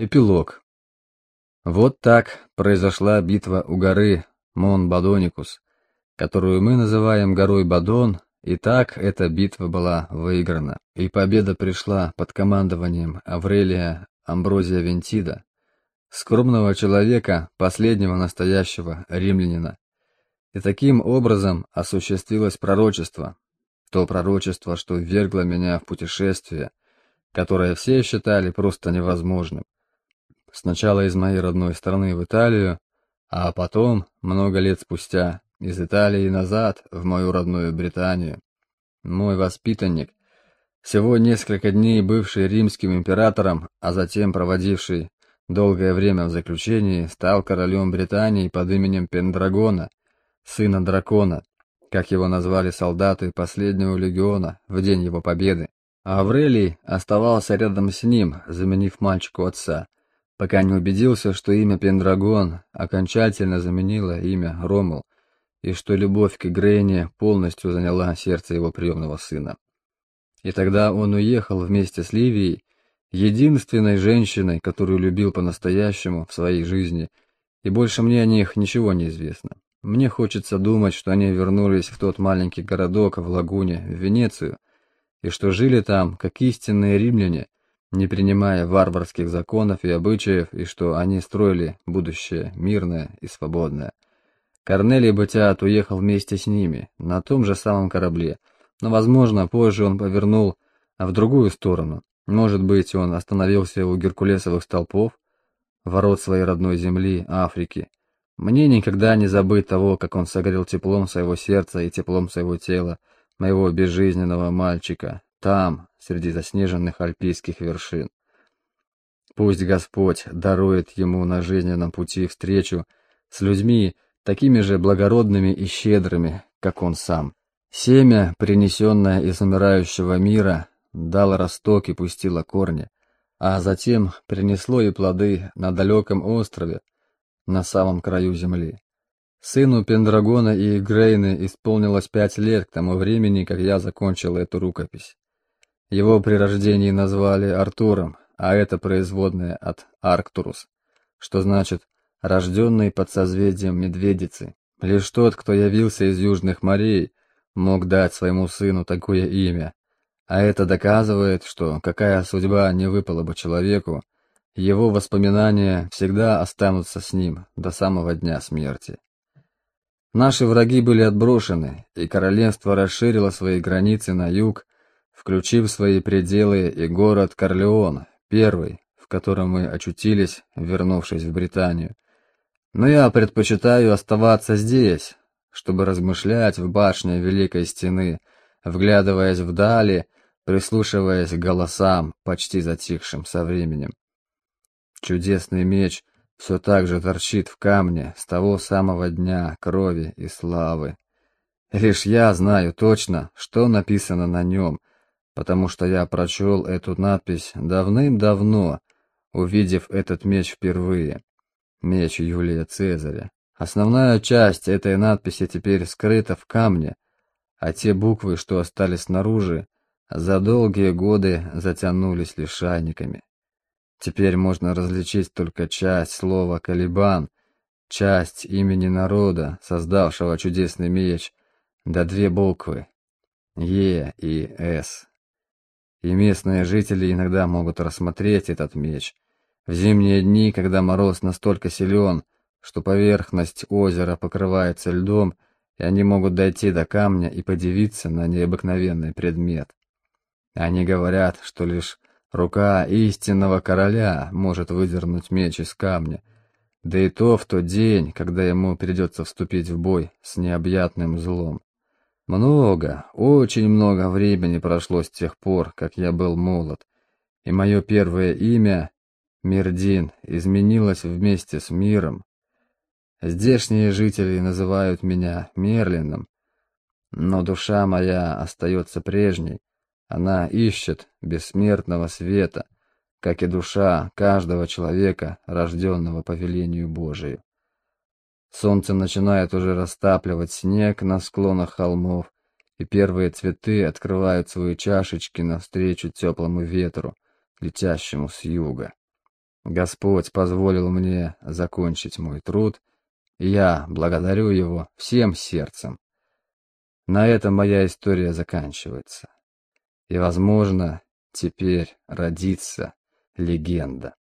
Эпилог. Вот так произошла битва у горы Мон-Бадоникус, которую мы называем горой Бадон, и так эта битва была выиграна, и победа пришла под командованием Аврелия Амброзия Вентида, скромного человека, последнего настоящего римлянина. И таким образом осуществилось пророчество, то пророчество, что ввергло меня в путешествие, которое все считали просто невозможным. Сначала из моей родной страны в Италию, а потом, много лет спустя, из Италии назад, в мою родную Британию. Мой воспитанник, всего несколько дней бывший римским императором, а затем проводивший долгое время в заключении, стал королем Британии под именем Пендрагона, сына дракона, как его назвали солдаты последнего легиона в день его победы. А Аврелий оставался рядом с ним, заменив мальчику отца, пока не убедился, что имя Пендрагон окончательно заменило имя Ромул, и что любовь к Грейне полностью заняла сердце его приемного сына. И тогда он уехал вместе с Ливией, единственной женщиной, которую любил по-настоящему в своей жизни, и больше мне о них ничего не известно. Мне хочется думать, что они вернулись в тот маленький городок в лагуне, в Венецию, и что жили там, как истинные римляне, не принимая варварских законов и обычаев, и что они строили будущее мирное и свободное. Корнелий Батиат уехал вместе с ними, на том же самом корабле, но, возможно, позже он повернул в другую сторону. Может быть, он остановился у геркулесовых столпов, ворот своей родной земли, Африки. Мне никогда не забыть того, как он согрел теплом своего сердца и теплом своего тела, моего безжизненного мальчика, там, среди заснеженных альпийских вершин. Пусть Господь дарует ему на жизненном пути встречу с людьми, такими же благородными и щедрыми, как он сам. Семя, принесенное из умирающего мира, дало росток и пустило корни, а затем принесло и плоды на далеком острове, на самом краю земли. Сыну Пендрагона и Грейны исполнилось пять лет к тому времени, как я закончил эту рукопись. Его при рождении назвали Артуром, а это производное от Арктурус, что значит «рожденный под созвездием Медведицы». Лишь тот, кто явился из южных морей, мог дать своему сыну такое имя, а это доказывает, что какая судьба не выпала бы человеку, его воспоминания всегда останутся с ним до самого дня смерти. Наши враги были отброшены, и королевство расширило свои границы на юг, включив свои пределы и город Корлеон, первый, в котором мы очутились, вернувшись в Британию. Но я предпочитаю оставаться здесь, чтобы размышлять в башне Великой Стены, вглядываясь вдали, прислушиваясь к голосам, почти затихшим со временем. Чудесный меч — все так же торчит в камне с того самого дня крови и славы. Лишь я знаю точно, что написано на нем, потому что я прочел эту надпись давным-давно, увидев этот меч впервые. Меч Юлия Цезаря. Основная часть этой надписи теперь скрыта в камне, а те буквы, что остались снаружи, за долгие годы затянулись лишайниками. Теперь можно различить только часть слова «Калибан», часть имени народа, создавшего чудесный меч, да две буквы «Е» и «С». И местные жители иногда могут рассмотреть этот меч. В зимние дни, когда мороз настолько силен, что поверхность озера покрывается льдом, и они могут дойти до камня и подивиться на необыкновенный предмет. Они говорят, что лишь Рука истинного короля может выдернуть меч из камня, да и то в тот день, когда ему придется вступить в бой с необъятным злом. Много, очень много времени прошло с тех пор, как я был молод, и мое первое имя, Мирдин, изменилось вместе с миром. Здешние жители называют меня Мерлином, но душа моя остается прежней, она ищет бессмертного света, как и душа каждого человека, рожденного по велению Божию. Солнце начинает уже растапливать снег на склонах холмов, и первые цветы открывают свои чашечки навстречу теплому ветру, летящему с юга. Господь позволил мне закончить мой труд, и я благодарю его всем сердцем. На этом моя история заканчивается. И, возможно, теперь родится легенда.